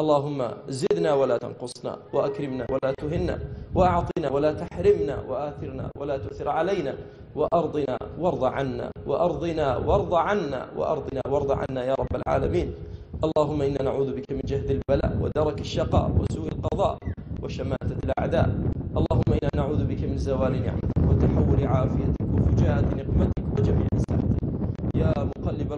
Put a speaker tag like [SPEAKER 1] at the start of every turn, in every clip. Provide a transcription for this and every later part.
[SPEAKER 1] اللهم زدنا ولا تنقصنا وأكرمنا ولا تهنا وأعطنا ولا تحرمنا وآثرنا ولا تؤثر علينا وأرضنا وارض عنا وأرضنا وارض عنا وأرضنا وارض عنا يا رب العالمين اللهم إنا نعوذ بك من جهد البلاء ودرك الشقاء وسوء القضاء وشماتة الأعداء اللهم إنا نعوذ بك من زوال نعمتك وتحول عافيتك وفجاءة نقمتك وجميع ساعتك يا مقلب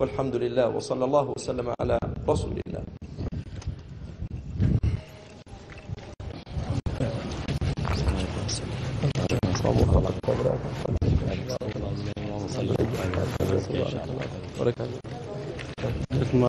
[SPEAKER 1] والحمد لله وصلى الله وسلم على رسول الله
[SPEAKER 2] الله